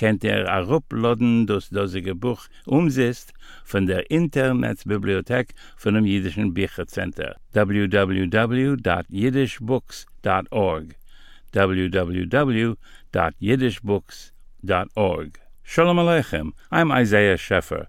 kennt er aruploden das dasige Buch umsetzt von der Internetbibliothek von dem jüdischen Büchercenter www.jiddishbooks.org www.jiddishbooks.org Shalom aleichem I'm Isaiah Scheffer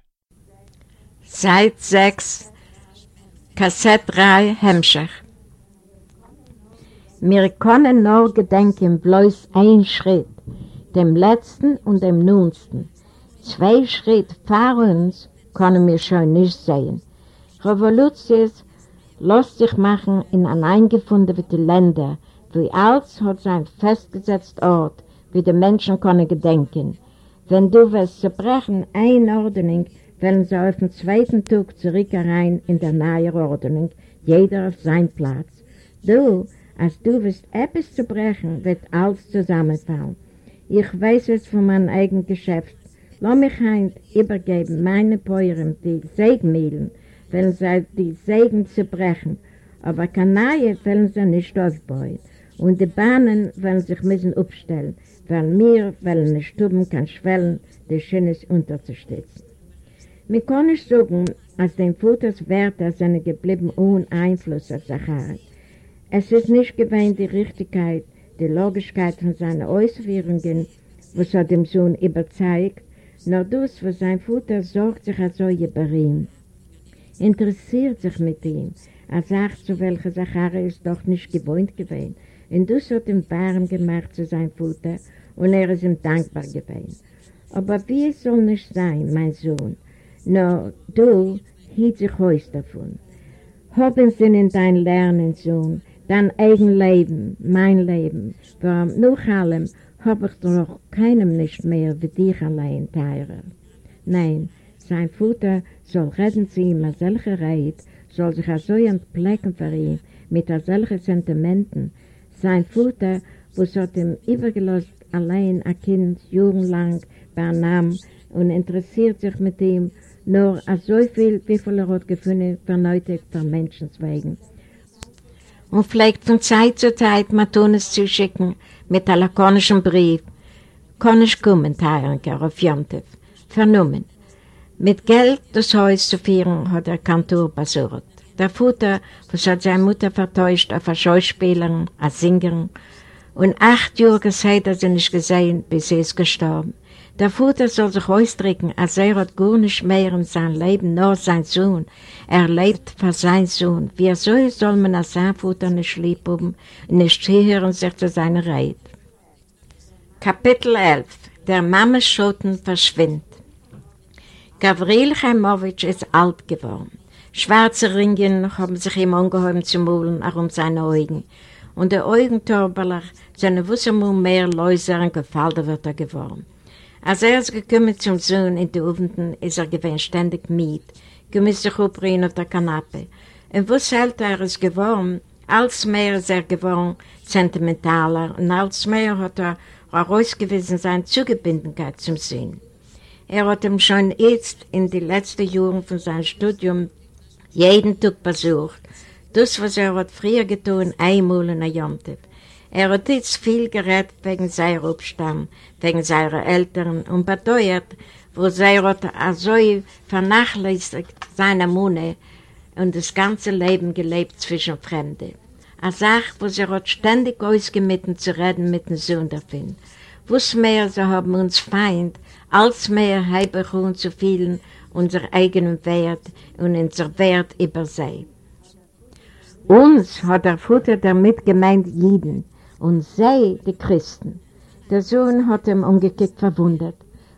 Seit 6, Kassett 3, Hemmschach. Wir können nur gedenken bloß ein Schritt, dem letzten und dem nunsten. Zwei Schritt vor uns können wir schon nicht sehen. Revolutions lässt sich machen in eingefundene Länder, wie alles hat sein festgesetzt Ort, wie die Menschen können gedenken. Wenn du wirst zerbrechen, Einordnung, wollen sie auf den zweiten Tag zurück herein in der neue Ordnung, jeder auf seinen Platz. Du, als du wirst etwas zu brechen, wird alles zusammenfallen. Ich weiß es von meinem eigenen Geschäft. Lass mich ein übergeben, meine Päuren, die Segenmehlen, wollen sie die Segen zu brechen, aber Kanaie wollen sie nicht aufbauen. Und die Bahnen wollen sich müssen aufstellen, weil wir wollen nicht tun, kann schwellen, die Schönes unterzustützen. Wir können nicht sagen, als den Futters Werte sind geblieben ohne Einfluss auf Zacharias. Es ist nicht gewähnt die Richtigkeit, die Logischkeit von seinen Ausführungen, was er dem Sohn überzeugt, nur das, was sein Vater sorgt sich als solche bei ihm. Interessiert sich mit ihm, er sagt, zu welcher Zacharias doch nicht gewohnt gewesen, und das hat ihm warm gemacht zu seinem Vater, und er ist ihm dankbar gewesen. Aber wie soll nicht sein, mein Sohn, nur du hielt sich heus davon. Haben Sie in dein Lernen, Sohn, dein eigen Leben, mein Leben, warum nach allem hab ich doch keinem nicht mehr wie dich allein teilen. Nein, sein Vater soll reden zu ihm als solche Reit, soll sich so entplecken für ihn, mit solchen Sentimenten. Sein Vater, wo es hat ihm übergelost, allein ein Kind, jugendlang, bei Namen und interessiert sich mit ihm, nur als so viel, wie viel er hat gefunden, verneutigt von Menschenswegen. Und pflegt von Zeit zu Zeit Matunes zu schicken mit einem lakonischen Brief. Kann ich kommen, Teilenker, auf Jontef. Vernommen. Mit Geld das Haus zu führen, hat der Kantor besorgt. Der Vater, was hat seine Mutter vertäuscht auf eine Schauspielerin, eine Sängerin, und acht Jahre gesagt, dass er nicht gesehen, bis sie ist gestorben. Der Vater soll sich ausdrücken, als er hat gar nicht mehr in seinem Leben nur sein Sohn. Er lebt für seinen Sohn. Wie so soll man als sein Vater nicht lieb haben und nicht hören sich zu seiner Reit. Kapitel 11 Der Mammeschoten verschwindet Gavril Chaimowitsch ist alt geworden. Schwarze Ringen haben sich ihm angehoben zu maulen, auch um seine Augen. Und der Augentorbeler, seine Wussermul mehr Läuser und Gefalter wird er geworden. Als er ist gekommen zum Sohn in die Ofenden, ist er gewesen ständig mit, gemisst sich aufrehen auf der Kanappe. Und was älter er ist geworden, als mehr ist er geworden sentimentaler und als mehr hat er herausgewiesen seine Zugebindenkeit zum Sinn. Er hat ihm schon jetzt in die letzten Jahren von seinem Studium jeden Tag besucht. Das, was er hat früher getan, einmal in der Jontef. Er hat jetzt viel geredet wegen seiner Abstamm, wegen seiner Eltern und beteuert, wo sie hat so vernachlässigt seine Munde und das ganze Leben gelebt zwischen Fremden. Er sagt, wo sie hat ständig ausgemitten zu reden mit dem Sohn davon. Was mehr sie haben uns Feind, als mehr heimlich uns zu vielen unser eigenen Wert und unser Wert über sie. Uns hat der Vater damit gemeint Jeden, und sie, die Christen. Der Sohn hat ihm umgekickt verwundert.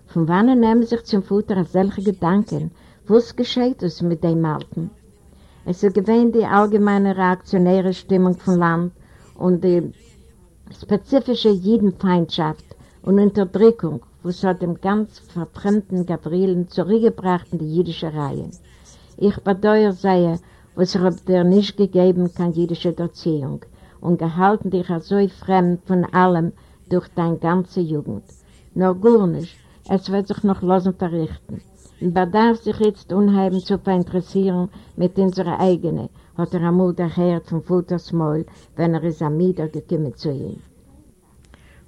Von wann nehmen sich zum Futter solche Gedanken? Was geschieht es mit dem Alten? Es ist gewähnt die allgemeine reaktionäre Stimmung vom Land und die spezifische Jidenfeindschaft und Unterdrückung, was hat dem ganz verfremden Gabrielen zurückgebracht in die jüdische Reihe. Ich bedeuere sehe, was hat dir nicht gegeben kann jüdische Erziehung und gehalten dich so fremd von allem durch deine ganze Jugend. Nur gar nicht, es wird sich noch losen verrichten. Und bedarf sich jetzt unheimlich zu verinteressieren mit unserer eigenen, hat er einmal gehört vom Futtersmaul, wenn er ist am Mieder gekommen zu ihm.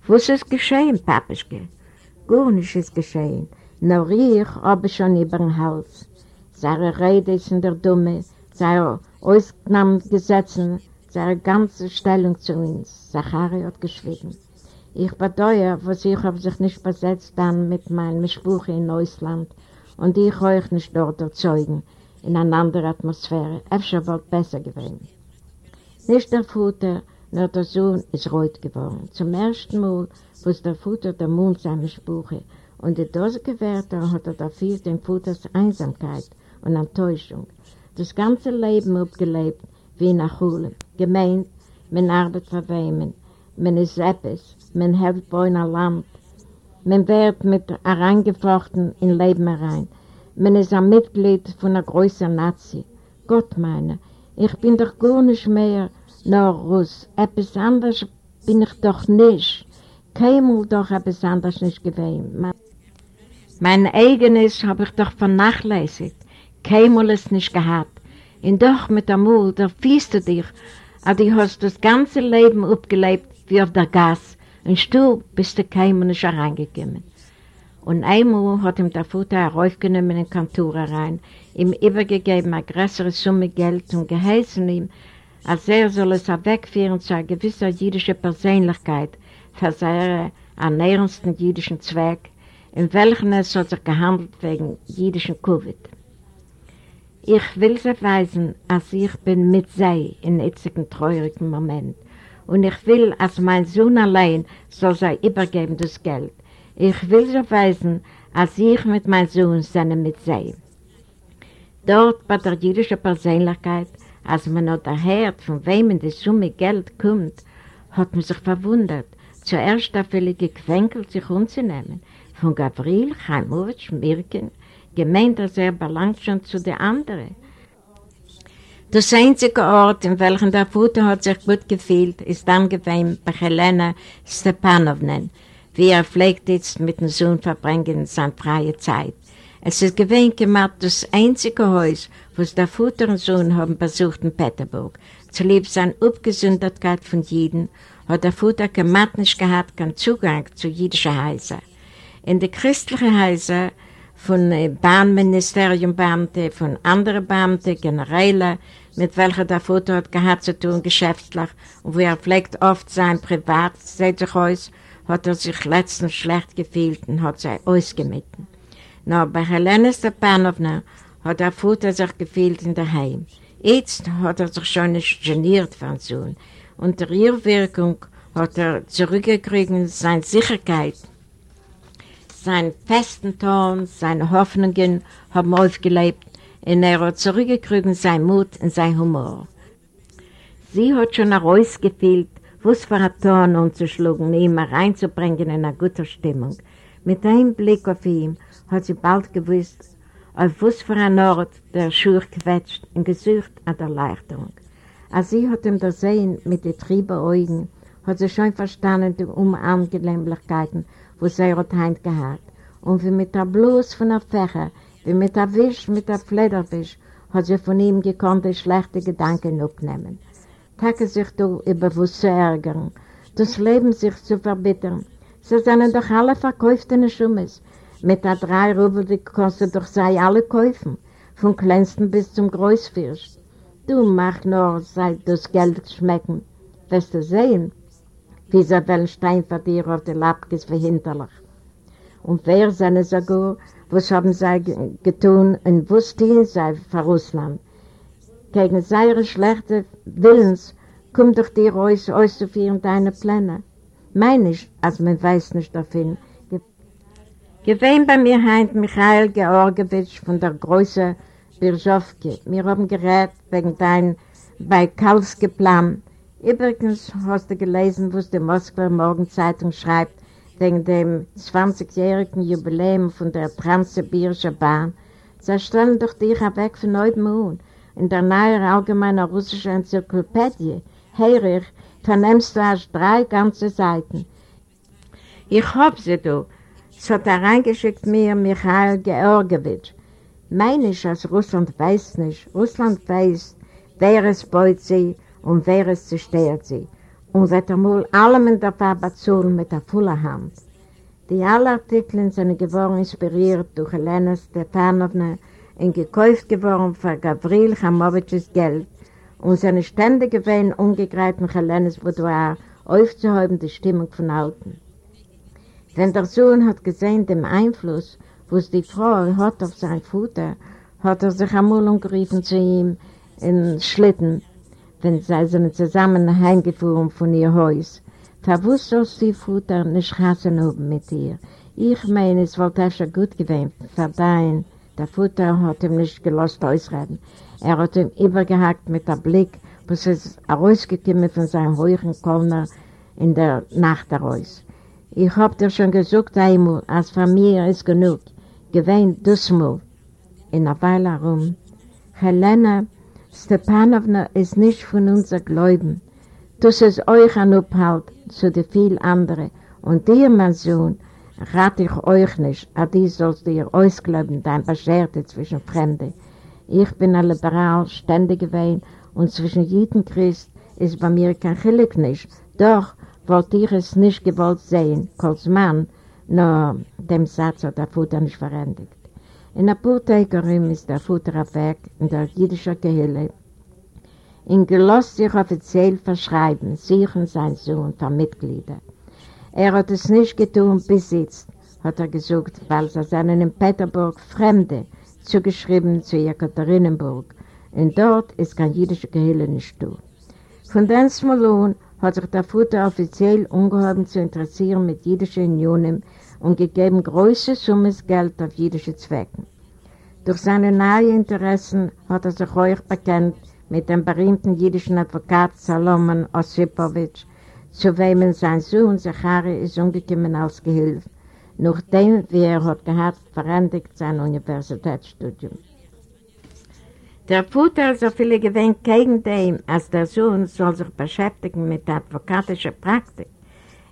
Was ist geschehen, Papischke? Gar nichts ist geschehen. Nur ich habe schon über den Hals. Seine Rede ist in der Dumme, seine ausgenommen Gesetze, seine ganze Stellung zu uns. Zachari hat geschwiegen. Ich bedeuere, was ich auf sich nicht besetzt dann mit meinem Spruch in Neusland und ich euch nicht dort erzeugen, in einer anderen Atmosphäre. Öfter wird besser gewesen. Nicht der Futter, nur der Sohn ist rot geworden. Zum ersten Mal was der Futter der Mund seine Sprüche und die dosige Werte hat er dafür den Futters Einsamkeit und Enttäuschung. Das ganze Leben abgelebt wie nach Hule. Gemeint, man arbeitet für Weimen, man ist etwas, man hält bei einer Land, man wird mit herangefochten in Leben herein. Man ist ein Mitglied von einer größeren Nazi. Gott meine, ich bin doch gar nicht mehr nur Russ. Etwas anderes bin ich doch nicht. Keinmal doch etwas anderes nicht gewesen. Mein, mein eigenes habe ich doch vernachlässigt. Keinmal es nicht gehabt. Und doch mit der Mut, da fiest du dich, aber du hast das ganze Leben abgelebt wie auf der Gas und du bist der Keim und nicht reingekommen. Und einmal hat ihm der Futter heraufgenommen in den Kantor rein, ihm übergegeben eine größere Summe Geld und geheißen ihm, als er soll es wegführen zu einer gewissen jüdischen Persönlichkeit für seinen ernährendsten jüdischen Zweck, in welchen es hat sich gehandelt wegen jüdischen Covid. Ich will sie weisen, als ich bin mit sei in jetzigen traurigen Moment und ich will, als mein Sohn allein soll sei übergeben das Geld. Ich will so weisen, als ich mit meinem Sohn seine mit sei. Dort bei der jüdischen Persönlichkeit, als man noch erhört, von wem die Summe Geld kommt, hat man sich verwundert, zuerst auf viele Gequenkel sich umzunehmen. Von Gabriel, Chaimowitsch, Mirken, gemeint, dass er belangt schon zu den anderen. Das einzige Ort, in welchem der Futter hat sich gut gefühlt, ist dann bei Helena Stepanovna, wie er pflegt jetzt mit dem Sohn verbringen seine freie Zeit. Es ist gewesen gemacht das einzige Haus, was der Futter und Sohn haben besucht in Peterburg. Zulieb seine Abgesündertkeit von Jeden hat der Futter gemacht nicht gehabt keinen Zugang zu jüdischen Häusern. In den christlichen Häusern von Bahnministerium Beamte, von anderen Beamten, Generäle, mit welcher der Vater hat gehabt zu tun, geschäftlich, und wo er pflegt oft sein Privat, aus, hat er sich letztens schlecht gefühlt und hat sich ausgemitten. Nur bei Helene Stepanovna hat der Vater sich gefühlt in der Heim. Jetzt hat er sich schon nicht geniert von Sohn. Unter ihrer Wirkung hat er zurückgekriegt seine Sicherheit, seinen festen Ton, seine Hoffnungen haben aufgelebt und er hat zurückgekriegt sein Mut und sein Humor. Sie hat schon herausgefehlt, was für ein Ton umzuschlagen, ihn reinzubringen in eine gute Stimmung. Mit einem Blick auf ihn hat sie bald gewusst, auf was für ein Ort der Schuh quetscht und gesucht an der Erleichterung. Als sie hat ihm das Sehen mit den Augen, hat sie schon verstanden die Unangenehmlichkeiten, wo sie hat heint gehabt. Und wie mit der Blues von der Fächer wie mit der Wisch, mit der Flederwisch, hat sie von ihm gekonnt, die schlechte Gedanken aufnehmen. Tage sich du über was zu ärgern, das Leben sich zu verbittern. Sie sind doch alle verkauft in Schummes. Mit der drei Rubel, die kostet doch sei alle kaufen, vom kleinsten bis zum Großfirsch. Du mach nur, sei das Geld schmecken. Wirst du sehen, wie sie Wellenstein für dir auf die Lappkes verhinterlich. Und wer seine Sagur, was haben sie getan und was tun sie für Russland. Gegen seine schlechte Willens komm doch dir raus, auszuführen deine Pläne. Meine ich, als man weiß nicht davon. Gewehen bei mir heint Michael Georgiewitsch von der Größe Birschowke. Wir haben gerät wegen dein bei Kalski Plan. Übrigens hast du gelesen, was die Moskwer Morgenzeitung schreibt, wegen dem 20-jährigen Jubiläum von der Transsibirischen Bahn. Sie stellen doch dich weg von Neudmund in der neuen allgemeinen russischen Enzyklopädie. Heinrich, vernehmst du erst drei ganze Seiten. Ich hab sie, du. Es hat er reingeschickt mir Michael Georgiewitsch. Meine ich, dass Russland weiß nicht. Russland weiß, wer es beut sie und wer es zerstört sie. Und wird einmal allem in der Farbe mit der vollen Hand. Die alle Artikel sind geworden inspiriert durch Helena Stepanovna und gekauft geworden für Gavril Chamowitschs Geld, und seine ständig gewesen ungegreiften Helenes Boudoir aufzuhäuben die Stimmung von Alten. Wenn der Sohn hat gesehen den Einfluss, was die Frau hat auf sein Futter, hat er sich einmal umgerufen zu ihm in Schlitten, wenn sie sind zusammen heimgefahren von ihr Haus. Verwusst aus die Futter nicht hassen oben mit ihr. Ich meine, es wollte schon gut gewesen, verdammt. Der Futter hat ihm nicht gelost ausreden. Er hat ihn übergehackt mit dem Blick, was ist herausgekommen von seinem hohen Kölner in der Nacht heraus. Ich hab dir schon gesagt einmal, als von mir ist genug. Gewähnt das mal. In einer Weile herum. Helena Stepanowna ist nicht von unser Gläuben. Das ist euch ein Abhalt zu den vielen anderen. Und dir, mein Sohn, rate ich euch nicht, aber dies sollst ihr ausglauben, dein Bescherte zwischen Fremden. Ich bin ein Liberal, ständig gewesen, und zwischen jedem Christ ist bei mir kein Chilik nicht. Doch wollte ich es nicht gewollt sehen, als Mann, nur dem Satz hat der Futter nicht verändert. In der Purtägerin ist der Futter weg in der jüdischen Gehille. In gelost sich offiziell verschreiben, sich und sein Sohn von Mitgliedern. Er hat es nicht getan bis jetzt, hat er gesagt, weil sie seien in Peterburg Fremde, zugeschrieben zu Jekaterinenburg. Und dort ist kein jüdischer Gehirn nicht da. Von dem Smolon hat sich der Futter offiziell ungehoben zu interessieren mit jüdischen Unionen und gegeben große Summen Geld auf jüdische Zwecke. Durch seine neuen Interessen hat er sich euch bekannt mit dem berühmten jüdischen Advokat Salomon Osipowitsch, zu wem sein Sohn Zachari ist umgekommen als Gehilfe nachdem wie er hat gehabt, verendigt sein Universitätsstudium. Der Vater so viele gewinnt gegen den, als der Sohn soll sich beschäftigen mit der advokatischen Praktik.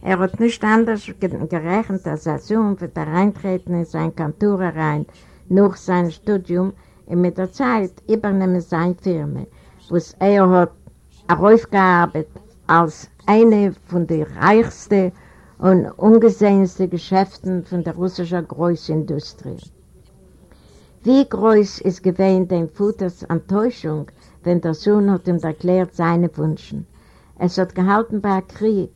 Er hat nicht anders gerechnet, als der Sohn wird reintreten in sein Kantor rein, nach seinem Studium und mit der Zeit übernehmen seine Firma, wo er hat aufgearbeitet als eine von den reichsten und ungesehenste Geschäften von der russischen Großindustrie. Wie groß ist gewähnt dem Futters Enttäuschung, wenn der Sohn hat ihm erklärt seine Wünschen. Es hat gehalten bei Krieg,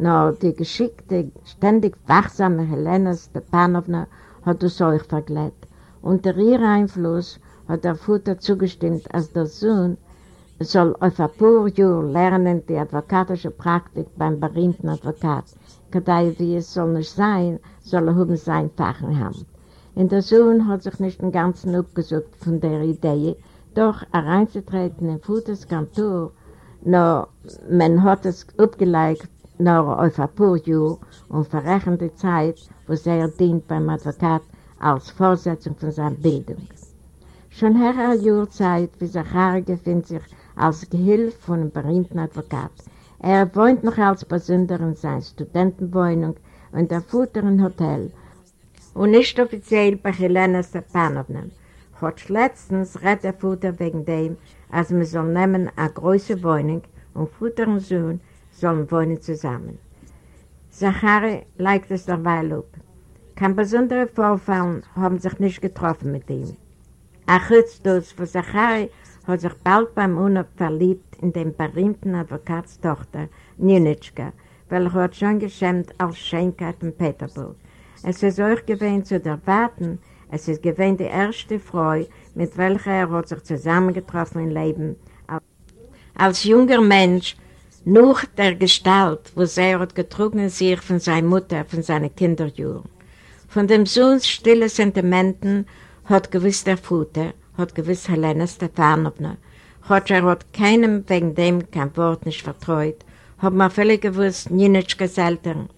nur die geschickte, ständig wachsame Helena Stepanowna hat es euch verglätt. Unter ihr Einfluss hat der Futter zugestimmt, als der Sohn soll auf ein paar Jahre lernen die advokatische Praktik beim berühmten Advokat Kadei, wie es soll nicht sein, soll er haben sein Fachen haben. In der Sohn hat sich nicht den ganzen abgesucht von der Idee, doch reinzutreten in Futters Kantor, nur man hat es abgelegt, nur auf ein paar Jahre und verrechnet die Zeit, wo er dient beim Advokat als Vorsetzung von seiner Bildung. Schon her eine Jahrzeit, wie Zachari befindet sich als Gehilfe von einem berühmten Advokat. Er wohnt noch als Besonder in seiner Studentenwohnung und der Futter im Hotel und nicht offiziell bei Helena Stepanovna. Heute letztens redet der Futter wegen dem, als wir soll nehmen eine große Wohnung und Futter und Sohn sollen wohnen zusammen. Zachary legt es derweil ab. Kein besonderer Vorfall haben sich nicht getroffen mit ihm. Jetzt das, für Zachary hat sich bald beim Urlaub verliebt in den berühmten Advokatstochter Nienitschka, welche hat schon geschämt als Schenkeit in Peterburg. Es ist euch gewähnt zu erwarten, es ist gewähnt die erste Freude, mit welcher er hat sich zusammengetroffen im Leben. Als junger Mensch Nur der Gestalt, wo er hat getrunken sich von seiner Mutter, von seinen Kinderjahren. Von dem Sohns stille Sentimenten hat gewiss der Vater, hat gewiss Helena Stefanovna, hat er hat keinem wegen dem kein Wort nicht vertraut, hat man völlig gewusst, Ninitschkas Eltern,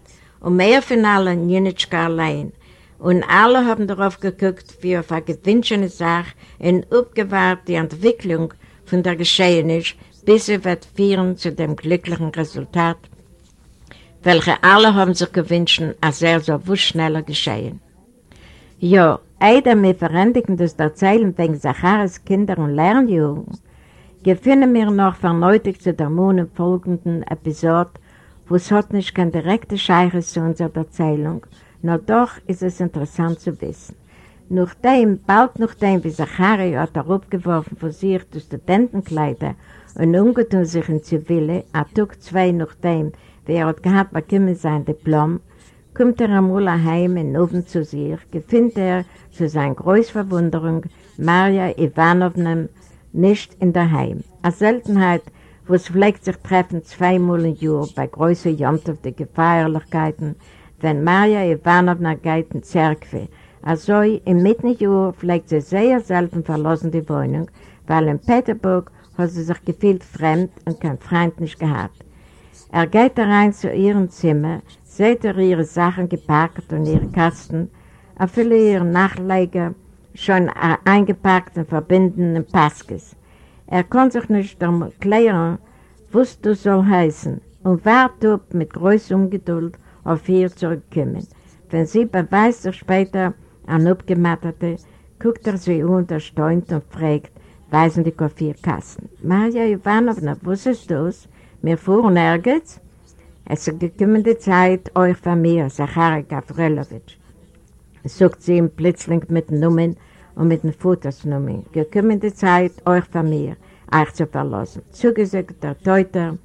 und mehr von allen Ninitschka allein. Und alle haben darauf geguckt, wie auf eine gewünschene Sache und abgewahrt die Entwicklung von der Geschehnis, bis sie wird führen zu dem glücklichen Resultat, welche alle haben sich gewünscht, als er so wusch schneller geschehen. Ja, einer mit Verändigen des Erzählen wegen Zacharis Kinder- und Lernjugend, gefinden wir noch verneutig zu der Mond folgenden Episode, wo es hat nicht kein direkter Scheiche zu unserer Erzählung, nur doch ist es interessant zu wissen. Nachdem, bald nachdem, wie Zachari hat er aufgeworfen von sich die Studentenkleider und umgetun sich in Zivile, a Tag zwei nachdem, wie er hat gehabt, bekommen sein Diplom, kommt er Ulla heim in Ofen zu sich, gefindet er zu seiner Großverwunderung Maria Ivanovna nicht in der Heim. Eine Seltenheit, wo es pflegt sich treffen zweimal im Jahr bei größeren jamtoftigen Feierlichkeiten, wenn Maria Ivanovna geht in Zerkwe. Also im Mittenjahr pflegt sie sehr selten verlassen die Wohnung, weil in Peterburg hat sie sich gefühlt fremd und kein Freund nicht gehabt. Er geht rein zu ihrem Zimmer, sieht er ihre Sachen gepackt und ihre Kasten, er viele ihre Nachleger schon eingepackt und verbinden in Paskes. Er kann sich nicht erklären, was das soll heißen und wartet mit größter Ungeduld auf ihr zurückkommen. Wenn sie beweist sich später an Abgemattete, guckt er sie untersteunt und fragt, weisen die Kaffeekasten. Maria Ivanovna, was ist das? Wir fuhren nirgends? Es ist gekommen die Zeit, euch von mir, Zachary Gavrilowitsch. Sagt sie ihm plötzlich mit den Nummern und mit den Futtersnummern. Gekommen die Zeit, euch von mir, euch zu verlassen. Zugesagt der Teuter,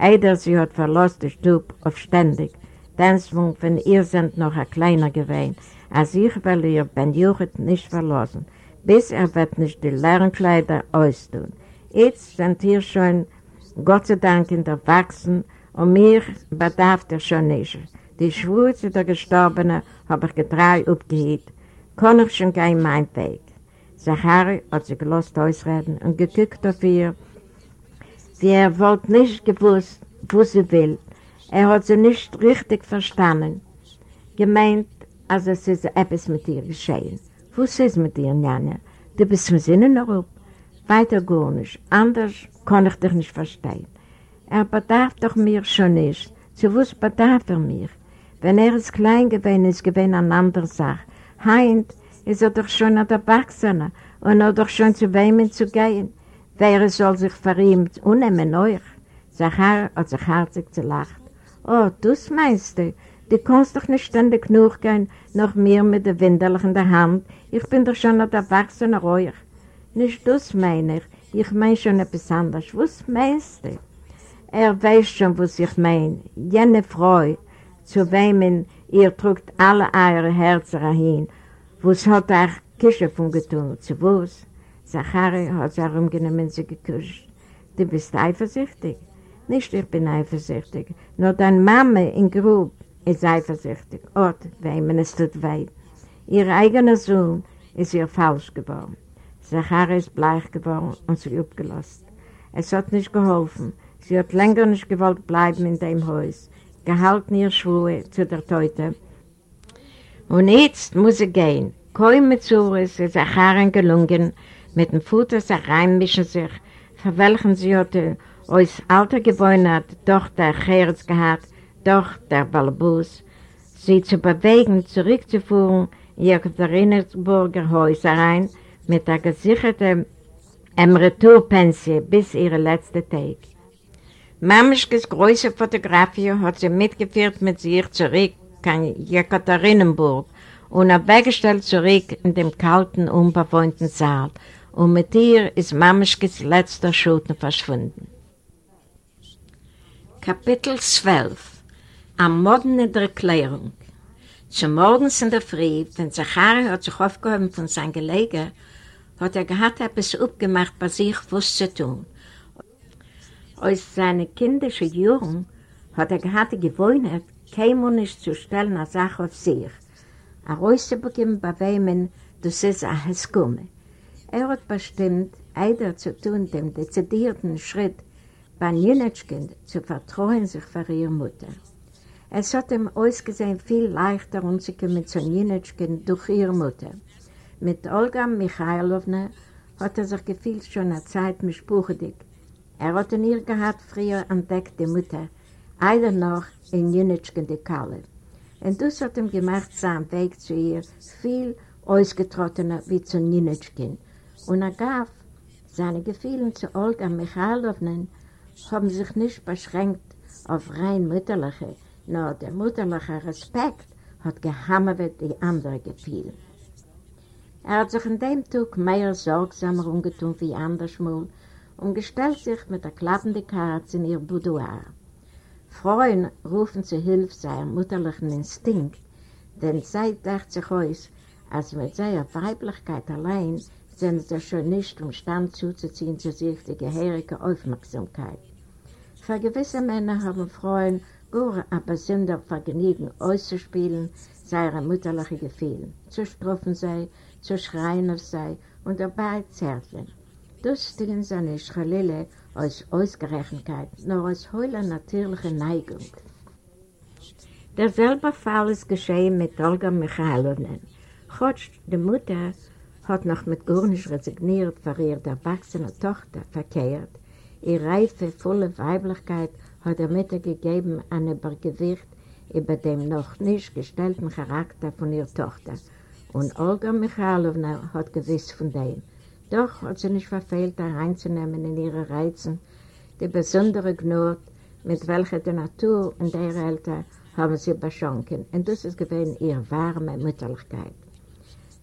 Eider sie hat verlassen den Stub auf ständig. Tänzung von ihr sind noch ein kleiner gewesen, als ich will ihr Ben Juchat nicht verlassen, bis er wird nicht die Lernkleider austun. Jetzt sind hier schon Gott sei Dank in der Wachsen und mir bedarf er schon nicht. Die Schwurze der Gestorbenen habe ich getreu aufgehielt. Kann ich schon gehen mein Weg. Zachari hat sich gelost ausreden und geguckt auf ihr, wie er wollte nicht gewusst, wo sie will. Er hat sie nicht richtig verstanden. Gemeint, als es ist etwas mit ihr geschehen. Was ist mit dir, Nana? Du bist im Sinne noch auf. Weiter gar nicht. Anders kann ich dich nicht verstehen. Er bedarf doch mir schon nicht. Zu was bedarf er mir? Wenn er ist klein gewesen ist, gewesen eine andere Sache. Heint ist er doch schon ein Erwachsener und er doch schon zu wem zu gehen. Wer soll sich für ihn unnehmen euch? Zachar hat sich herzig gelacht. Oh, das meinst du? Du kannst doch nicht ständig genug gehen, noch mir mit der Windelch in der Hand. Ich bin doch schon ein Erwachsener euch. Nicht das meine ich. Ich meine schon etwas anderes. Was meinst du? Er weiß schon, was ich meine. Jene Freude, zu wem ihr trugt alle eure Herzen hin. Was hat er Kische von getan? Zu was? Zachari hat sie herumgenommen, sie gekuscht. Du bist eifersüchtig? Nicht, ich bin eifersüchtig. Nur deine Mama in Grub ist eifersüchtig. Ort, wem es tut weh. Ihr eigener Sohn ist ihr falsch geworden. Zachari ist bleich geworden und sie abgelassen. Es hat nicht geholfen. Sie hat länger nicht gewollt bleiben in dem Haus. Gehalten ihr Schwur zu der Teute. Und jetzt muss sie gehen. Kaum mit Zures ist Zachari gelungen, mit dem Futter sich reinmischen sich, für welchen sie hatte aus alter Gewohnheit doch der Herz gehabt, doch der Balbus, sie zu bewegen, zurückzuführen in ihr Katharinenburger Häuser rein, mit der gesicherten Emreturpensie bis ihre letzte Tag. Mamischkes große Fotografie hat sie mitgeführt mit sich zurück in Jekaterinenburg und weggestellt zurück in dem kalten, unbewohnten Saal. Und mit ihr ist Mamischkes letzter Schulden verschwunden. Kapitel 12 Am Morgen in der Erklärung Zum Morgens in der Früh, wenn Zachari hat sich aufgehoben von seinem Gelegen, hat er gehabt etwas aufgemacht was zu tun. Aus seinen kindischen Jahren hat er gehabt die Gewohnheit, keinem nicht zu stellen eine Sache auf sich. Er rauszubekommen, bei wem das ist ein Heskumme. Er hat bestimmt, eider zu tun, dem dezidierten Schritt, bei Nienetschken zu vertrauen sich für ihre Mutter. Es hat ihm ausgesehen viel leichter umzukommen zu Nienetschken durch ihre Mutter. Mit Olga Michailowna hat er sich gefühlt schon eine Zeit mit Spuchedig. Er hat in ihr gehabt früher entdeckt die Mutter, eider noch in Nienetschken die Kalle. Und das hat ihm gemacht, seinen Weg zu ihr viel ausgetrottener wie zu Nienetschken. Und er gab seine Gefühle zu Olga Michailowna haben sich nicht beschränkt auf rein mütterliche, nur der mütterliche Respekt hat gehammert die andere Gefühle. Er hat sich in dem Tag mehr sorgsamer umgetun wie andersmal und gestellt sich mit der klappenden Karte in ihr Boudoir. Frauen rufen zu Hilfe seinem mütterlichen Instinkt, denn sie dachte sich aus, als mit seiner Weiblichkeit allein sind sie schon nicht imstande zuzuziehen zu sich die gehörige Aufmerksamkeit. Für gewisse Männer haben Frauen nur ein besonderes Vergnügen auszuspielen, seine mütterliche Gefühle, zu strufen sei, zu schreien auf sei und dabei zärteln. Das stellen sie nicht Chalile aus Ausgerechtigkeit, nur aus heuler natürlicher Neigung. Derselbe Fall ist geschehen mit Olga Michailowna. Chotsch, die Mutter, hat noch mit Gurnisch resigniert für ihre erwachsene Tochter verkehrt, Ihre reife, volle Weiblichkeit hat er mitgegeben an Übergewicht über dem noch nicht gestellten Charakter von ihrer Tochter. Und Olga Michalowna hat gewiss von dem. Doch hat sie nicht verfehlt, reinzunehmen in ihre Reizen, die besondere Gnut, mit welcher die Natur und ihre Eltern haben sie beschonken. Und das ist gewesen ihre warme Mütterlichkeit.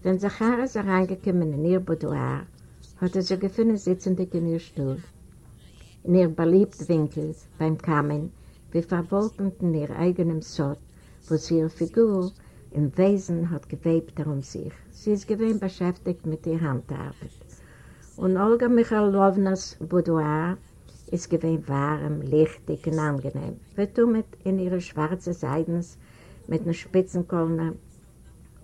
Wenn Zacharis reingekommen in ihr Boudoir, hat er sie gefunden sitzend in ihr Stuhl. In ihr beliebten Winkel beim Kamen, wie verwolkend in ihr eigenem Sod, wo sie ihre Figur im Wesen hat gewebt um sich. Sie ist gewinn beschäftigt mit ihrer Handarbeit. Und Olga Michalownas Boudoir ist gewinn warm, lichtig und angenehm. Vertummet in ihre schwarze Seidens mit einer Spitzenkolner.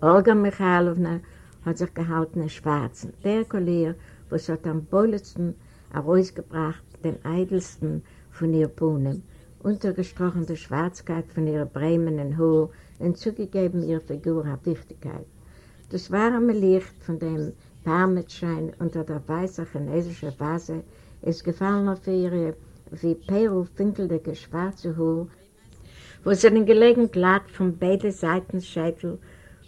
Olga Michalowna hat sich gehalten in schwarzen. Der Kollier, was hat am bollesten herausgebracht, den eidelsten von ihr Bohnen, untergestrochene Schwarzkeit von ihrer bremenden Haar und zugegeben ihrer Figur an Wichtigkeit. Das warme Licht von dem Parmetschein unter der weißen chinesischen Vase ist gefallen auf ihre wie Peru finkelige schwarze Haar, wo sie den gelegen glatt von beiden Seiten Scheitel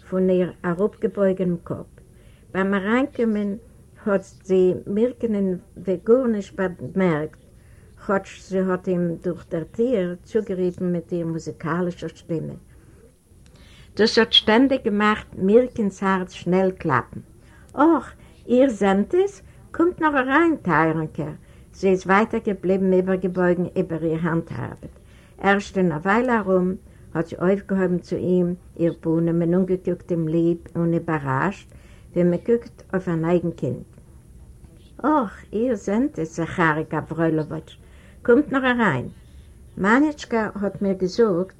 von ihr herabgebeugtem Kopf. Beim Reinkommen hat sie Mirkenen Vigurnisch bemerkt, hat sie hat ihm durch der Tier zugerufen mit ihrer musikalischen Stimme. Das hat ständig gemacht, Mirkens Herz schnell klappen. »Och, ihr seht es? Kommt noch rein, Teirenke!« Sie ist weitergeblieben, übergebeugen über ihr Handarbeit. Erst eine Weile herum hat sie aufgehoben zu ihm, ihr Bohnen mit ungegucktem Lieb und überrascht, wie man guckt auf ein eigenes Kind. »Och, ihr seid es, Zachari Gavrilowitsch. Kommt noch rein.« Manitschka hat mir gesagt,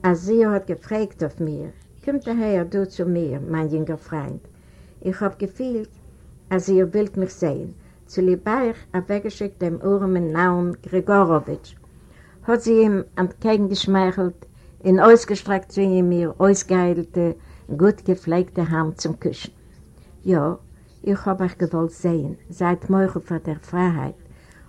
als sie hat gefragt auf mir, »Kommt daher, du zu mir, mein jünger Freund.« Ich hab gefühlt, als ihr wollt mich sehen. Zu Libaich hat weggeschickt dem Urmen Naum Grigorowitsch. Hat sie ihm entgegengeschmeichelt, in ausgestreckt zu ihm ihr ausgeheilte, gut gepflegte Hand zum Küchen. Ja, ich hab euch gewollt sehen, seit morgen vor der Freiheit.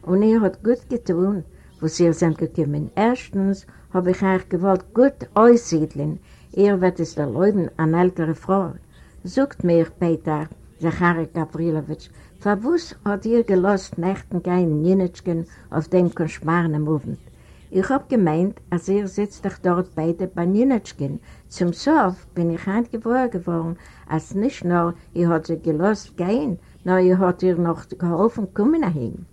Und ihr habt gut getan, wo sie sind gekommen. Erstens hab ich euch gewollt gut aussiedeln. Ihr werdet es erlauben, eine ältere Frau. Sucht mir, Peter, Zachary Gavrilowitsch, verwus hat ihr gelost Nächten gehen Jenitschken auf dem Koschmarnen Movement. Ich hab gemeint, als ihr sitzt doch dort bei Jenitschken. Zum Sof bin ich eingewohnt geworden, als nicht nur ihr hat sie gelost gehen, nur ihr hat ihr noch geholfen kommen dahin.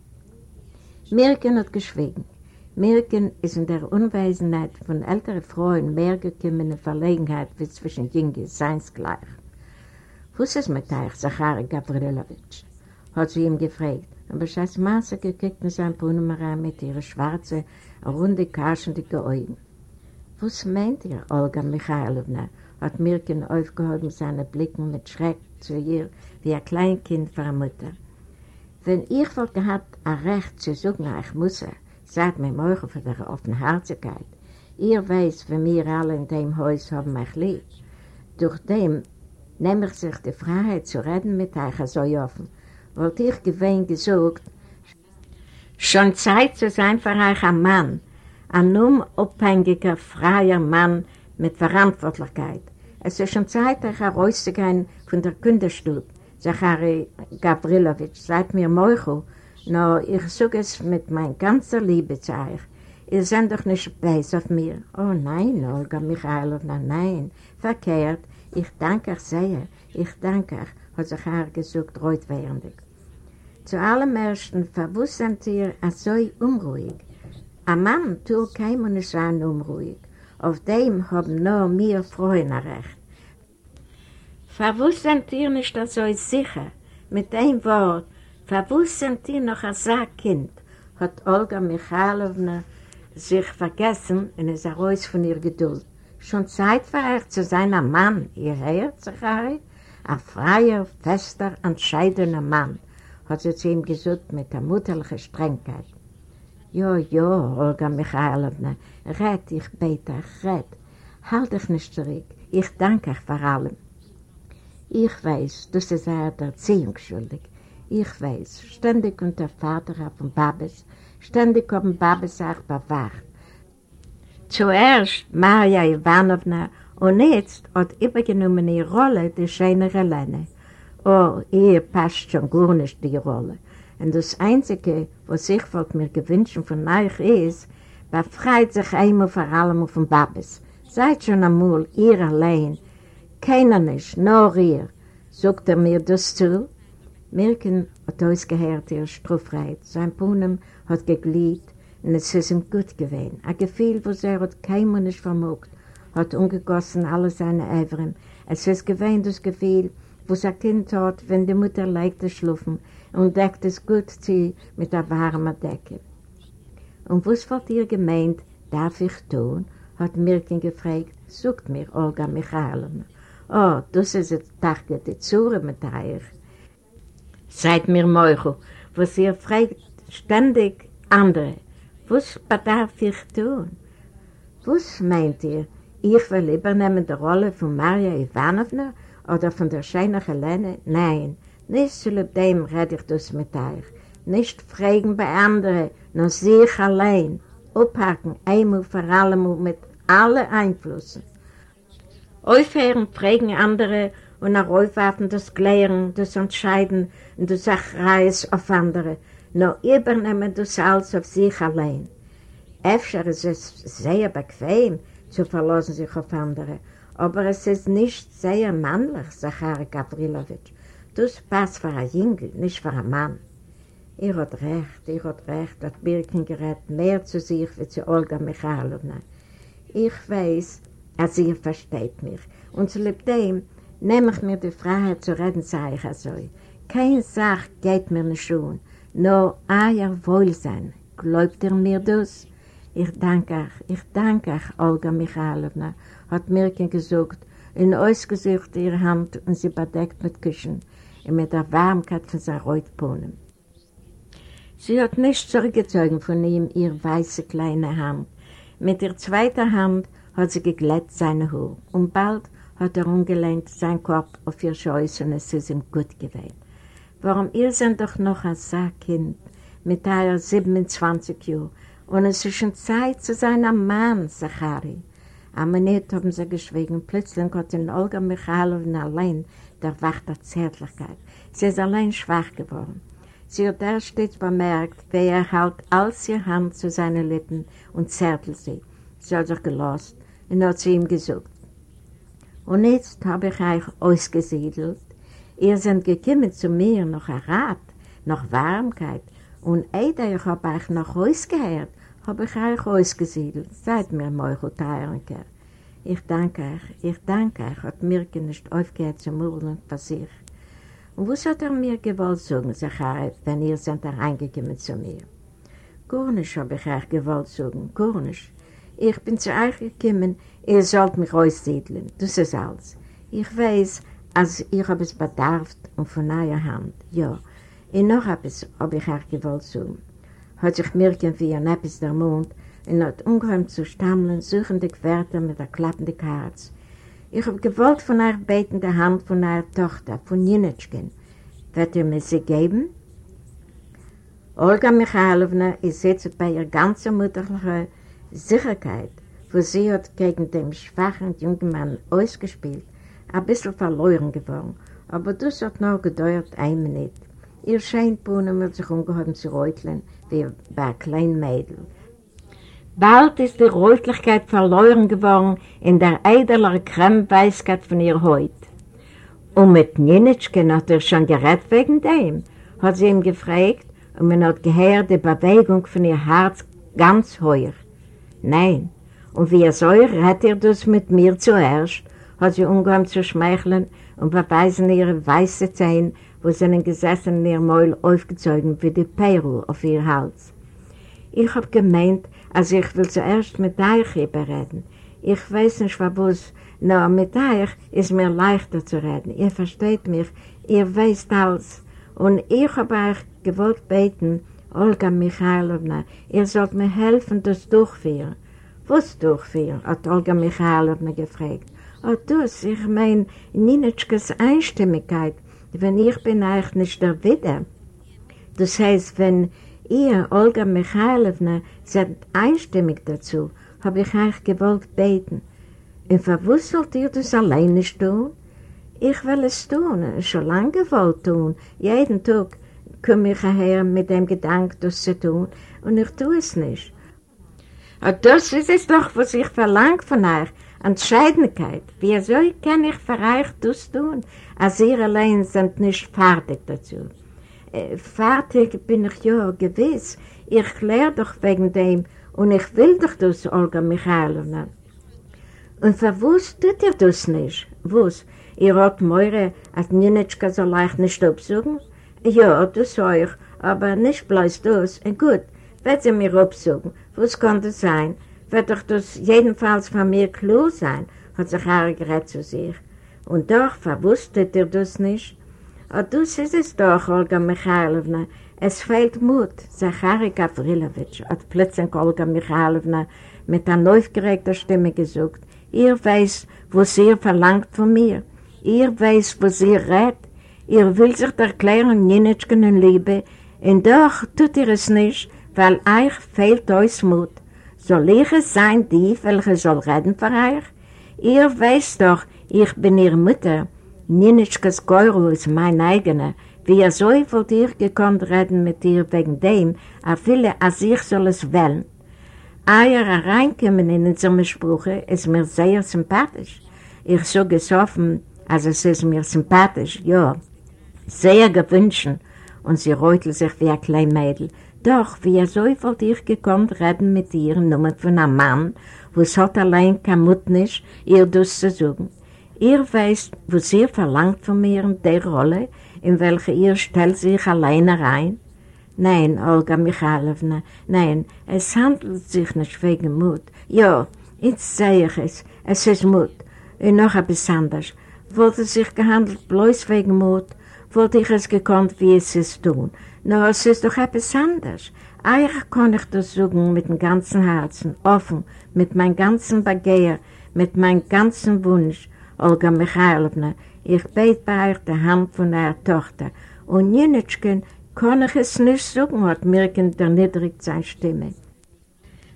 Mirken hat geschwiegen. Mirken ist in der Unwesenheit von älteren Frauen mehr gekommen in Verlegenheit wie zwischen Jünger seinsgleich. Was ist mit euch, Zachary Gavrilowitsch? hat sie ihm gefragt. aber scheiß Masse gekickt in sein Brunnen mit ihren schwarzen, runde, kaschendige Augen. Was meint ihr, Olga Michailowna? hat Mirkin aufgehoben seine Blicken mit Schreck zu ihr, wie ein Kleinkind für eine Mutter. Wenn ich wohl gehabt, ein Recht zu suchen, ich muss, sagt mir morgen für die Offenherzigkeit. Ihr weiß, wenn wir alle in dem Haus haben mich lieb. Durch dem nehme ich sich die Freiheit zu reden mit euch so offen. Wollte ich gewinn gesucht, schon Zeit zu sein für euch ein Mann, ein unabhängiger, freier Mann mit Verantwortlichkeit. Es ist schon Zeit, euch herauszugehen von der Kinderstube. Zachary Gavrilowitsch, seid mir Meuchel, nur ich suche es mit meiner ganzen Liebe zu euch. Ihr seid doch nicht beiß auf mir. Oh nein, Olga Michailowna, nein, verkehrt. Ich danke euch sehr, ich danke euch, hat Zachary gesucht, reutwährendig. Zu allem Ersten verwusstet ihr so unruhig. Ein Mann tut keinem nicht sein unruhig. Auf dem haben nur mir Freunde recht. Verwusstet ihr nicht so sicher, mit dem Wort, verwusstet ihr noch ein Sackkind, hat Olga Michailowna sich vergessen und ist heraus von ihr Geduld. Schon Zeit für euch zu sein ein Mann, ihr hört, Zachari? Ein freier, fester, entscheidener Mann, hat sie zu ihm gesagt mit der mutterlichen Strengheit. Jo, jo, Olga Michailowna, red, ich bete, red. Halt dich nicht zurück. Ich danke euch vor allem. Ich weiß, du sie sei der Erziehung schuldig. Ich weiß, ständig kommt der Vater auf den Babes, ständig kommen Babes auch bewacht. Zuerst Maria Ivanovna und jetzt hat übergenommen die Rolle die schönere Lene. Oh, ihr passt schon gar nicht die Rolle. Und das Einzige, was ich wollte mir gewünschen von euch ist, befreit sich einmal vor allem den Babes. Seid schon einmal ihr allein. Keiner nicht, nur ihr. Sagt er mir das zu? Mirken hat ausgehört ihr Struffreit. Sein Puhnen hat gegliebt und es ist ihm gut gewesen. Ein Gefühl, was er hat keinem nicht vermogt, hat umgegossen alle seine Eivern. Es ist gewesen das Gefühl, was ein Kind hat, wenn die Mutter leicht schlufen und deckt es gut zu mit der warmen Decke. Und was wird ihr gemeint, darf ich tun? hat Mirkin gefragt. Sucht mir, Olga Michailowna. Oh, das ist jetzt dachte die Zure mit euch. Seid mir Meuchel, was ihr fragt ständig andere. Was bedarf ich tun? Was meint ihr? Ich will übernehmen die Rolle von Maria Ivanovna oder von der schönen Helene? Nein, nicht zu dem rede ich das mit euch. Nicht fragen bei anderen, nur sich allein. Abhaken, einmal vor allem mit allen Einflüssen. Aufhören, fragen andere und auch aufwarten das Klären, das Entscheiden und das Sachreis auf andere. Nur übernehmen das alles auf sich allein. Öfter ist es sehr bequem zu verlassen sich auf andere, aber es ist nicht sehr männlich, Zachary Gavrilowitsch. Das passt für ein Jüngel, nicht für einen Mann. Ihr habt recht, ihr habt recht, hat Birkin gerät mehr zu sich wie zu Olga Michailowna. Ich weiß, dass ihr versteht mich. Und zu dem nehme ich mir die Freiheit zu reden, sage ich also. Keine Sache geht mir nicht schon, nur euer Wohlsein. Glaubt ihr mir das? Ich danke euch, ich danke euch, Olga Michailowna, hat Mirkin gesagt, in ausgesucht ihre Hand und sie bedeckt mit Küchen und mit der Warmkeit von seinen Reutbohnen. Sie hat nicht zurückgezogen von ihm ihre weiße kleine Hand. Mit der zweiten Hand hat sie geglätt seine Haar und bald hat er umgelehnt seinen Kopf auf ihr Scheuß und es ist ihm gut gewesen. Warum ihr seid doch noch ein Sackkind mit eurer 27 Jahren und es ist schon Zeit zu sein ein Mann, Zachari. Am Minute haben sie geschwiegen. Plötzlich hat in Olga Michailowna allein der Wacht der Zärtlichkeit. Sie ist allein schwach geworden. Sie hat erst stets bemerkt, wie er hält alles ihr Hand zu seinen Lippen und zärtelt sie. Sie hat sich gelost und hat zu ihm gesagt. Und jetzt habe ich euch ausgesiedelt. Ihr seid gekommen zu mir nach Rat, nach Warmkeit. Und ehe ich habe euch nach Haus gehört, habe ich euch ausgesiedelt. Seid mir Meuchel Teirenker. Ich danke euch, ich danke euch, hat Mirke nicht aufgehört zu murmeln für sich. Und was hat er mir gewollt sagen, Zachariah, wenn ihr seid reingekommen zu mir? Gar nicht habe ich euch gewollt sagen, gar nicht. Ich bin zu euch gekommen, ihr sollt mich aussiedeln, das ist alles. Ich weiß, als ich habe es bedarf und von eurer Hand, ja. Und noch habe ich euch gewollt sagen. Hat sich Mirken wie ein Eppes der Mond und hat ungeheuer zu stammeln, suchende Wörter mit der klappenden Herz. Ich habe gewollt von euch beten der Hand von eurer Tochter, von Jinitschken. Wird ihr mir sie geben? Olga Michailowna ist jetzt bei ihrer ganzen mütterlichen Sicherheit, wo sie hat gegen den schwachen jungen Mann ausgespielt, ein bisschen verloren geworden. Aber das hat noch gedauert ein Minute. Ihr Scheinpuhnen wird sich ungehoben zu räuteln, wie bei einem kleinen Mädel. Bald ist die Räutlichkeit verloren geworden in der eidler Cremeweißkeit von ihr Haut. Und mit Nienitschken hat er schon gerät wegen dem, hat sie ihm gefragt, und man hat gehört die Bewegung von ihr Herz ganz heuer. Nein, und wie er soll, rät er das mit mir zuerst, hat sie umgegangen zu schmeicheln und beweisen ihre weiße Zähne, wo sie einen gesessen ihr Mäul aufgezogen wie die Peru auf ihr Hals. Ich hab gemeint, also ich will zuerst mit euch überreden. Ich weiß nicht, was, nur mit euch ist mir leichter zu reden. Ihr versteht mich, ihr wisst alles. Und ich habe euch gewollt beten, Olga Michailowna, ihr sollt mir helfen, das durchführen. Was durchführen? hat Olga Michailowna gefragt. Oh, das, ich meine, Ninitschkes Einstimmigkeit, wenn ich bin euch nicht der Widder. Das heißt, wenn ihr, Olga Michailowna, seid einstimmig dazu, habe ich euch gewollt beten. Und verwusst ihr das alleine tun? Ich will es tun, schon lange gewollt tun. Jeden Tag komme ich her mit dem Gedanken, das zu tun, und ich tue es nicht. Und das ist es doch, was ich verlange von euch, Entscheidendkeit. Wieso kann ich für euch das tun, als ihr allein sind nicht fertig dazu? Äh, fertig bin ich ja gewiss. Ich lehre doch wegen dem und ich will doch das, Olga Michailowna. Und für was tut ihr das nicht? Was? Ihr habt Meure, als Ninitschka so leicht nicht absuchen? Ja, das euch, aber nicht bloß das. Und gut, wird sie mir absuchen. Was kann das sein? Wird doch das jedenfalls von mir klar sein, hat sich Harry gerät zu sich. Und doch verwusstet ihr das nicht. Aber das ist es doch, Olga Michailowna. Es fehlt Mut, Zachary Gavrilowitsch, hat plötzlich Olga Michailowna mit einer aufgeregten Stimme gesagt. Ihr weiß, was ihr verlangt von mir. Ihr weiß, was ihr rät. Ihr will sich erklären, Ninitschken in Liebe, und doch tut ihr es nicht, weil euch fehlt euch Mut. Soll ich es sein, die, welche soll reden für euch? Ihr weißt doch, ich bin ihre Mutter. Ninitschkes Geuro ist mein eigener. Wie er so wollt ihr gekonnt reden mit ihr wegen dem, a viele als ich soll es wählen. Eier reinkommen in unsere Sprüche ist mir sehr sympathisch. Ich so gesoffen, also es ist mir sympathisch, ja. Sehr gewünscht. Und sie räutelt sich wie ein kleines Mädel. Doch, wie er so wollte ich gekonnt reden mit ihr, nur von einem Mann, wo es hat allein kein Mut nicht, ihr das zu sagen. Ihr weißt, was ihr verlangt von mir in der Rolle, in welche ihr stellt sich alleine rein? Nein, Olga Michailowna, nein, es handelt sich nicht wegen Mut. Ja, jetzt sehe ich es, es ist Mut. Und noch etwas anderes. Es sich gehandelt bloß wegen Mut, wollte ich es gekonnt, wie es ist tun. Nur es ist doch etwas anderes. Eigentlich kann ich das sagen mit dem ganzen Herzen, offen, mit meinem ganzen Begehr, mit meinem ganzen Wunsch. Olga Michailowna, ich bete bei euch die Hand von eurer Tochter. Und Jenitschken kann ich es nicht sagen, hat Mirken erniedrigt seine Stimme.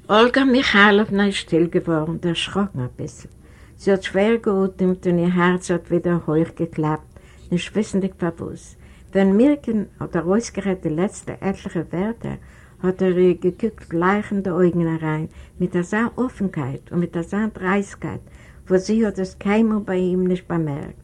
Olga Michailowna ist still geworden, erschrocken ein bisschen. Sie hat schwer geatmet und ihr Herz hat wieder hoch geklappt, nicht wissendig verwusst. Wenn Mirken hat er ausgerät die letzten etliche Werte, hat er ihr geguckt gleichende Augen herein, mit der Offenheit und mit der Dreiskeit, wo sie hat es keinmal bei ihm nicht bemerkt.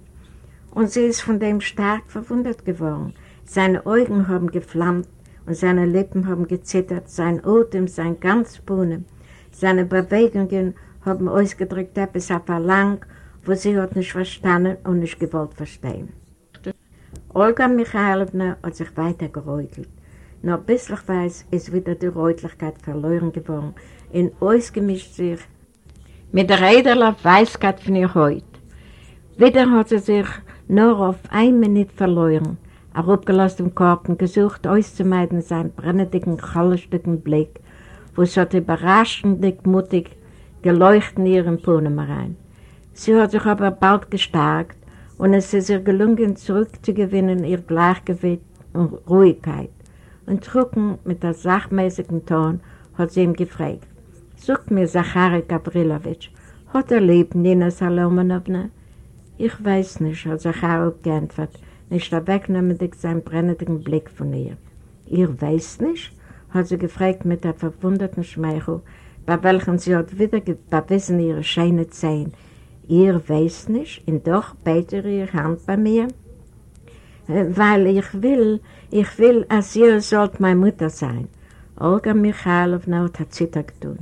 Und sie ist von dem stark verwundert geworden. Seine Augen haben geflammt und seine Lippen haben gezittert, sein Atem, sein ganz Bohnen. Seine Bewegungen haben ausgedrückt etwas auf Verlang, wo sie hat nicht verstanden und nicht gewollt verstehen. Olga Michailowna hat sich weiter geräutelt. Noch ein bisschen weiß ist wieder die Räutlichkeit verloren geworden und ausgemischt sich mit der Räderler Weißkeit von ihr Haut. Wieder hat sie sich nur auf ein Minute verloren, er abgelassen im Korb und gesucht auszumeiden seinen brennendicken, kallenstücken Blick, wo es hat überraschend mutig geleuchtet in ihren Pohnen rein. Sie hat sich aber bald gestärkt und es ist ihr gelungen, zurückzugewinnen ihr Gleichgewicht und Ruhigkeit. Und trocken mit der sachmäßigen Ton hat sie ihm gefragt, sucht mir Zachary Gavrilowitsch, hat er lieb Nina Salomonowna? Ich weiß nicht, hat Zachary geantwortet, nicht wegnehmendig seinen brennenden Blick von ihr. Ihr weiß nicht? hat sie gefragt mit der verwunderten Schmeichel, bei welchen sie hat wieder bewiesen ihre scheine Zehen, Ihr weiß nicht, und doch betet ihr Hand bei mir? Äh, weil ich will, ich will, als ihr sollt meine Mutter sein. Olga Michailowna hat Zitter getan.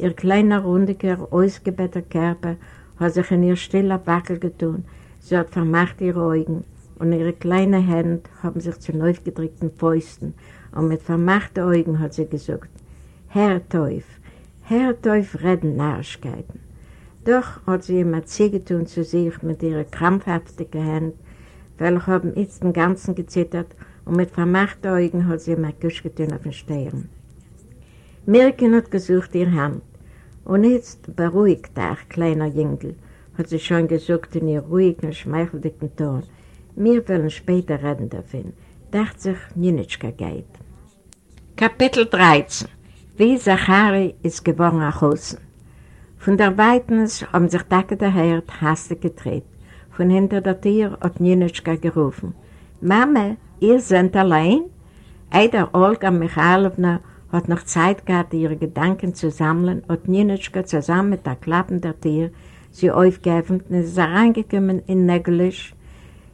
Ihr kleiner, rundiger, ausgebetteter Körper hat sich in ihr stiller Wackel getan. Sie hat vermacht ihre Augen und ihre kleinen Hände haben sich zu aufgedrückten Fäusten und mit vermachten Augen hat sie gesagt, Herr Teuf, Herr Teuf, reden Narrigkeiten. Doch hat sie ihm tun zu sich mit ihren krampfhaftigen Händen, welche haben jetzt den Ganzen gezittert und mit vermachten Augen hat sie ihm ein Kuss getan auf den Stirn. Mirken hat gesucht ihre Hand und jetzt beruhigt der kleiner Jüngel, hat sie schon gesagt in ihr ruhigen, schmeichelnden Ton. Wir wollen später reden davon. Dacht sich, Ninitschka geht. Kapitel 13 Wie Zachari ist geworden nach Hause von der Weitens haben sich Dacke der Herd hastig gedreht. Von hinter der Tür hat Ninitschka gerufen. Mama, ihr seid allein? Eider Olga Michailowna hat noch Zeit gehabt, ihre Gedanken zu sammeln und Ninitschka zusammen mit der Klappen der Tür sie aufgegeben und ist reingekommen in Nägelisch,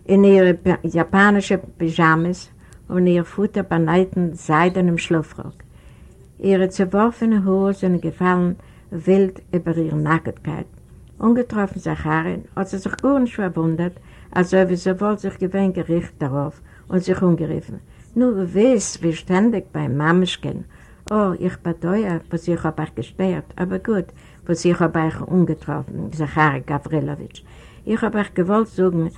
in ihre japanische Pyjamas und ihr Futter beneiten seidenem Schlafrock. Ihre zerworfene Haare sind gefallen wild über ihre Nacktheit. Ungetroffen Sacharin hat sie sich gar nicht verwundert, als ob sie wohl sich gewinn gerichtet darauf und sich umgeriefen. Nur wiss, wie ständig bei Mameschken. Oh, ich bedeue, was ich habe euch gestört, aber gut, was ich habe euch ungetroffen, Zachari Gavrilowitsch. Ich habe euch gewollt sagen,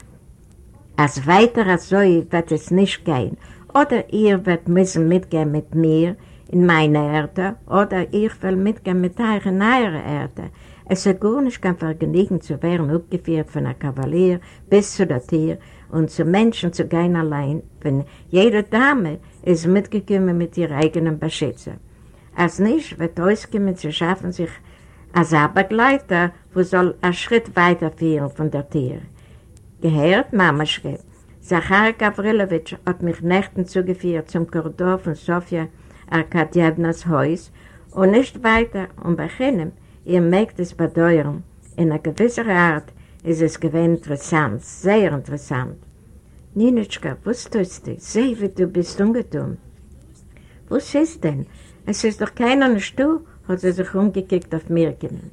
als weiter als so wird es nicht gehen, oder ihr werdet müssen mitgehen mit mir, in meine Erde oder ich will mitgehen mit euch in eure Erde. Es ist gar nicht kein Vergnügen zu werden, abgeführt von einem Kavalier bis zu der Tier und zu Menschen zu gehen allein, wenn jede Dame ist mitgekommen mit ihren eigenen Beschützer. Als nicht wird ausgekommen zu schaffen sich als ein Begleiter, wo soll ein Schritt weiterführen von der Tier. Gehört, Mama schrieb. Zachar Gavrilowitsch hat mich Nächten zugeführt zum Korridor von Sofia Arkadjewnas Haus und nicht weiter und bei jenem, ihr mögt es bedeuern. In einer gewissen Art ist es gewinn interessant, sehr interessant. Ninitschka, was tust du? Seh, wie du bist ungetun. Was ist denn? Es ist doch keiner nicht du, hat sie sich umgekickt auf Mirken.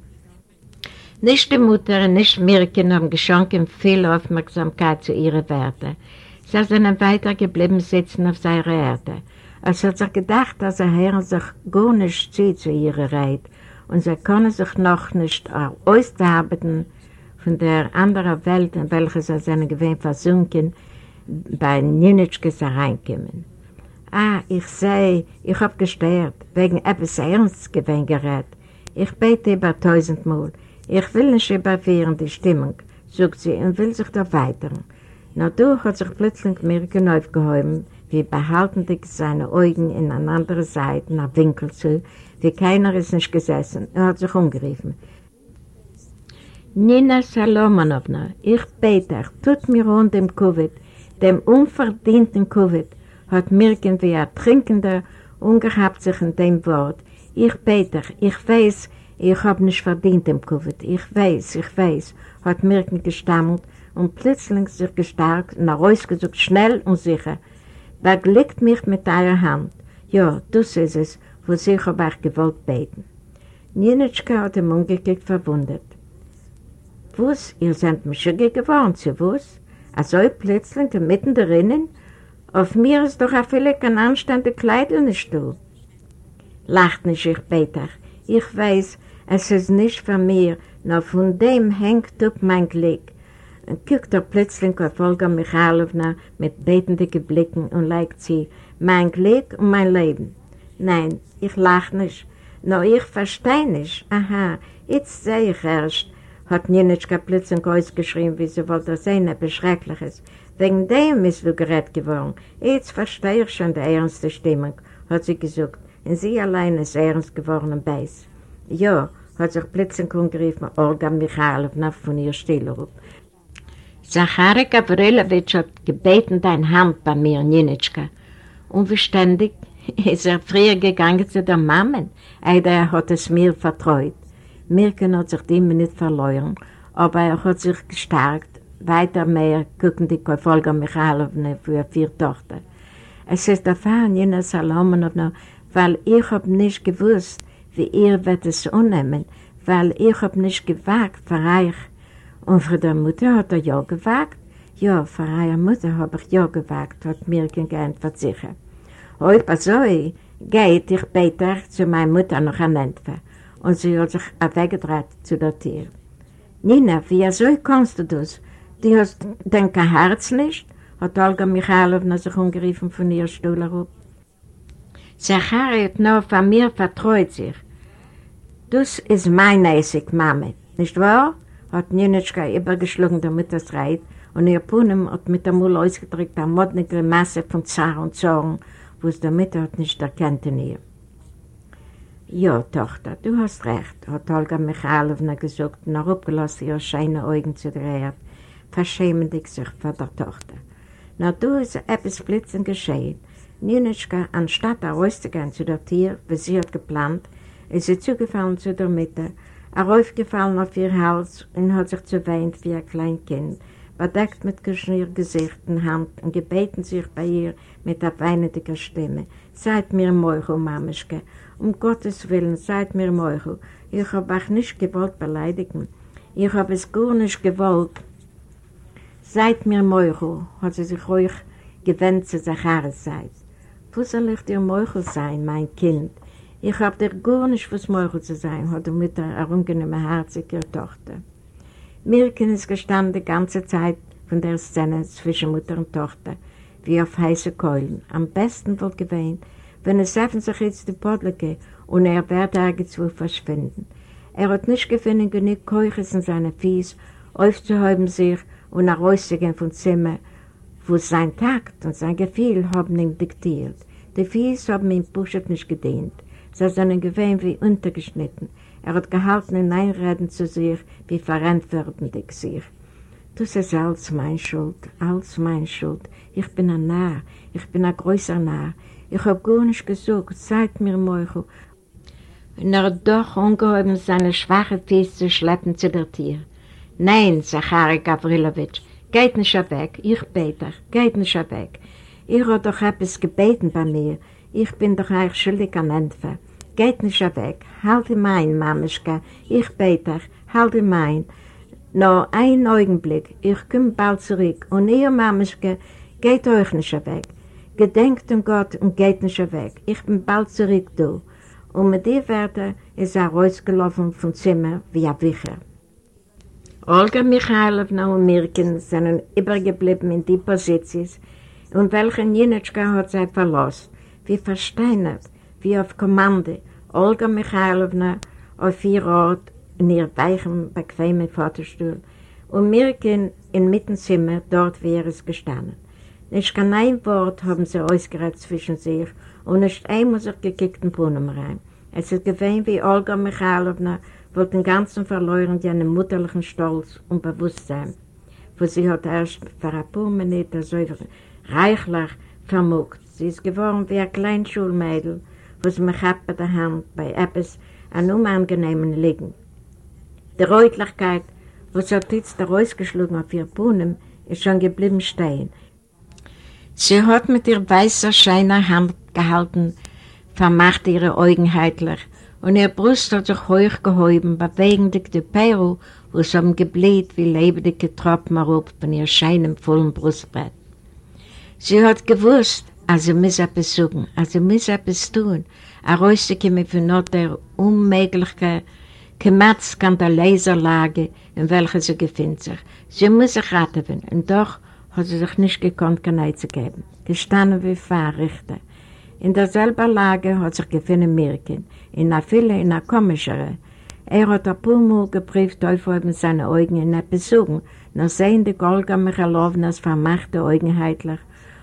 Nicht die Mutter und nicht Mirken haben geschenkt viel Aufmerksamkeit zu ihren Werten. Sie sind weiter geblieben sitzen auf seiner Erde. Es hat sich gedacht, dass er Herr sich gar nicht zieht zu ihrer Reit und sie können sich noch nicht ausarbeiten von der anderen Welt, in welcher sie seine Gewinn versunken, bei Ninitschkes hereinkommen. Ah, ich sehe, ich habe gestört, wegen etwas Ernst gewinn gerät. Ich bete über tausendmal. Ich will nicht überwehren die Stimmung, sagt sie und will sich da weiter. Dadurch hat sich plötzlich Mirken aufgehoben, wie behaltendig seine Augen in eine andere Seite, nach Winkel zu, wie keiner ist nicht gesessen. Er hat sich umgerufen. Nina Salomonowna, ich bete, tut mir rund dem Covid, dem unverdienten Covid, hat Mirken wie ein Trinkender ungehabt sich in dem Wort. Ich bete, ich weiß, ich habe nicht verdient dem Covid. Ich weiß, ich weiß, hat Mirken gestammelt und plötzlich sich gestärkt und herausgesucht, schnell und sicher. Beglückt mich mit eurer Hand. Ja, das ist es, was ich habe euch gewollt beten. Nienitschka hat ihm umgekickt verwundert. Was, ihr seid mich schon geworden, zu was? Also plötzlich mitten drinnen, auf mir ist doch auch vielleicht ein anständiger Kleidel nicht du. Lacht nicht ich Peter. Ich weiß, es ist nicht von mir, nur von dem hängt up mein Glück. Und guckt er plötzlich auf Olga Michalowna mit betenden Blicken und legt sie, mein Glück und mein Leben. Nein, ich lach nicht, nur ich verstehe nicht. Aha, jetzt sehe ich erst, hat Nienitschka plötzlich ausgeschrieben, wie sie wollte sehen, etwas Schreckliches. Wegen dem ist du gerät geworden. Jetzt verstehe ich schon die ernste Stimmung, hat sie gesagt. Und sie allein ist ernst geworden und beiß. Ja, hat sich plötzlich umgerufen, Olga Michalowna von ihr Stillerup. Zachary Gavrilowitsch hat gebeten deine Hand bei mir, Nienitschka. Unverständig ist er früher gegangen zu der Mama, er hat es mir vertraut. Mirken hat sich die nicht verloren, aber er hat sich gestärkt, weiter mehr gucken die Folge Michalowna für vier Tochter. Es ist erfahren, Jena Salomonowna, weil ich hab nicht gewusst, wie ihr wird es unnehmen, weil ich hab nicht gewagt für. Und für die Mutter hat er ja gewagt. Ja, für eure Mutter hab ich ja gewagt, hat Mirken geantwortet sicher. Heute so geht ich später zu meiner Mutter noch an Entfer und sie hat sich weggedreht zu der Tür. Nina, wie so kannst du das? Du hast denn kein Herz nicht? hat Olga Michalowna sich umgerufen von ihr Stuhl herab. Zachary hat nur von mir vertraut sich. Das ist mein Essig, Mama, nicht wahr? hat Nienitschka übergeschlagen, damit das reit, und ihr Punem hat mit der Mull ausgedrückt eine modnige Masse von Zar und Zorn, wo es Mutter hat nicht erkannt in ihr. Ja, Tochter, du hast recht, hat Olga Michalowna gesagt und auch abgelassen ihre scheine Augen zu der Erde, verschämen dich sich vor der Tochter. Na, du ist etwas blitzend geschehen. Nienitschka, anstatt rauszugehen zu der Tür, wie sie hat geplant, ist sie zugefallen zu der Mitte, aufgefallen auf ihr Hals und hat sich zuweint wie ein Kleinkind, bedeckt mit geschnür Gesicht und Hand und gebeten sich bei ihr mit einer weinendiger Stimme. Seid mir Meuchel, Mamischke, um Gottes Willen, seid mir Meuchel. Ich habe euch nicht gewollt beleidigen. Ich habe es gar nicht gewollt. Seid mir Meuchel, hat sie sich ruhig gewendet zu Zacharis Seid. Wo soll ich dir Meuchel sein, mein Kind? Ich habe dir gar nicht fürs Meuchel zu sein, hat die Mutter herumgenommen, herzig ihre Tochter. Mirken ist gestanden die ganze Zeit von der Szene zwischen Mutter und Tochter, wie auf heiße Keulen. Am besten wird gewähnt, wenn es öffnen sich jetzt die Podleke und er wird irgendwo verschwinden. Er hat nicht gefunden, genug Keuches in seinen Fies, aufzuhäuben sich und nach rauszugehen vom Zimmer, wo sein Takt und sein Gefühl haben ihm diktiert. Die Fies haben ihm Buschert nicht gedient. Sie sind gewähnt wie untergeschnitten. Er hat gehalten in Einreden zu sich, wie verantwortlich sich. Das ist alles meine Schuld, alles meine Schuld. Ich bin ein Narr, ich bin ein größer Narr. Ich habe gar nicht gesagt, seid mir Meuchel. Und er hat doch ungehoben, seine schwache Füße zu schleppen zu der Tür. Nein, Zachary Gavrilowitsch, geht nicht weg, ich bete, geht nicht weg. Ihr habt doch etwas gebeten bei mir. Ich bin doch eigentlich schuldig an Entfer. Geht nicht weg. Halt mein, Mamischka. Ich bete, halt mein. Nur ein Augenblick. Ich komme bald zurück. Und ihr, Mamischka, geht euch nicht weg. Gedenkt an Gott und geht nicht weg. Ich bin bald zurück, du. Und mit den Worten ist er rausgelaufen vom Zimmer wie ein Wicher. Olga Michailowna und Mirkin sind übergeblieben in die Positions, und welche Nienitschka hat sie verlassen, wie versteinert, wie auf Kommande, Olga Michailowna auf ihr Ort in ihr weichen, bequemen Vaterstuhl und Mirkin im Mittenzimmer, dort er es gestanden. Nicht kein ein Wort haben sie ausgerät zwischen sich und nicht einmal sich gekickt in Brunnen rein. Es ist gewesen, wie Olga Michailowna wollte den ganzen verloren ihren mutterlichen Stolz und Bewusstsein, wo sie hat erst für ein paar Minuten so reichlich vermogt. Sie ist geworden wie ein Kleinschulmädel, was mich hat bei der Hand bei etwas an unangenehmen Liegen. Die Reutlichkeit, was hat jetzt rausgeschlagen auf ihr Bohnen, ist schon geblieben stehen. Sie hat mit ihr weißer, scheiner Hand gehalten, vermacht ihre Augen heitlich und ihr Brust hat sich hoch gehoben, bewegendig die Peru, wo es haben gebläht wie lebendige Tropfen erup von ihr scheinem vollen Brustbrett. Sie hat gewusst, also muss etwas suchen, also muss etwas tun, er rauszukommen von der unmöglichen, kemat skandalöser Lage, in welcher sie befindet sich. Sie muss sich raten, und doch hat sie sich nicht gekonnt, keine zu geben. Gestanden wie Fahrrichter. In derselben Lage hat sich gefunden Mirkin, in einer viele, in einer komischere. Er hat ein paar Mal geprüft, aufheben seine Augen in etwas suchen, noch sehen die Golga Michalownas vermachte Augen heitlich,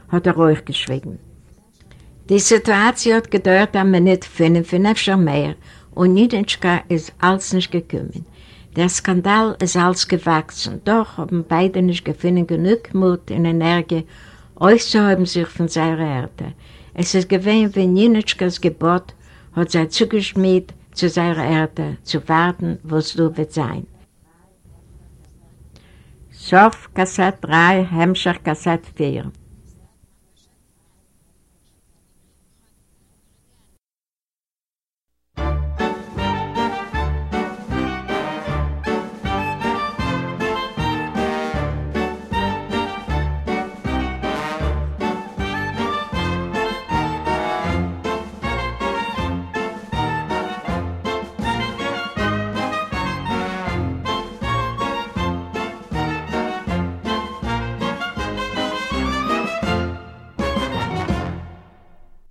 hat er ruhig geschwiegen. Die Situation hat gedauert eine Minute, fünf, fünf mehr, und Niedenscha ist alles nicht gekommen. Der Skandal ist alles gewachsen, doch haben beide nicht gefunden genug Mut und Energie, auszuheben sich von seiner Erde. Es ist gewesen, wie Nienitschkas Gebot hat sie zugeschmied zu seiner Erde, zu warten, wo es du wird sein. Sof Kassett 3, Hemmscher Kassett 4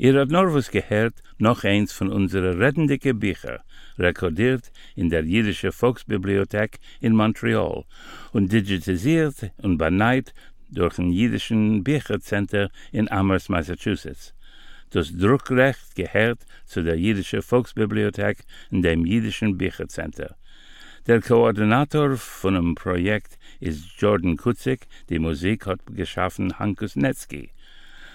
Ihr habt noch was gehört, noch eins von unseren rettendicke Bücher, rekordiert in der Jüdische Volksbibliothek in Montreal und digitalisiert und beneit durch ein Jüdischen Büchercenter in Amherst, Massachusetts. Das Druckrecht gehört zu der Jüdische Volksbibliothek in dem Jüdischen Büchercenter. Der Koordinator von dem Projekt ist Jordan Kutzik, die Musik hat geschaffen Hankus Netzki.